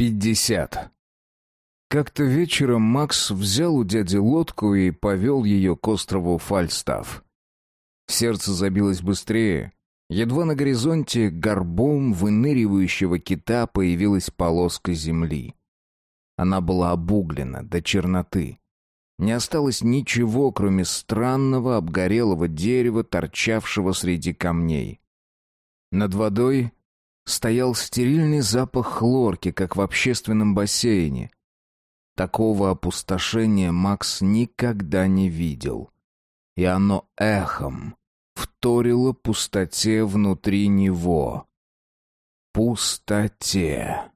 Пятьдесят. Как-то вечером Макс взял у дяди лодку и повел ее к острову Фальстав. Сердце забилось быстрее. Едва на горизонте горбом выныривающего кита появилась полоска земли. Она была обуглена до черноты. Не осталось ничего, кроме странного обгорелого дерева, торчавшего среди камней. Над водой стоял стерильный запах хлорки, как в общественном бассейне. Такого опустошения Макс никогда не видел. И оно эхом вторило пустоте внутри него. Пустоте.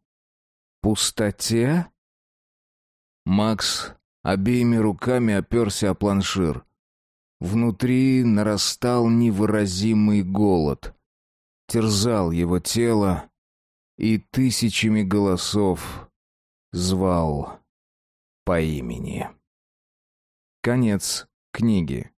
Пустоте? Макс обеими руками оперся о планшир. Внутри нарастал невыразимый голод терзал его тело и тысячами голосов звал по имени. Конец книги.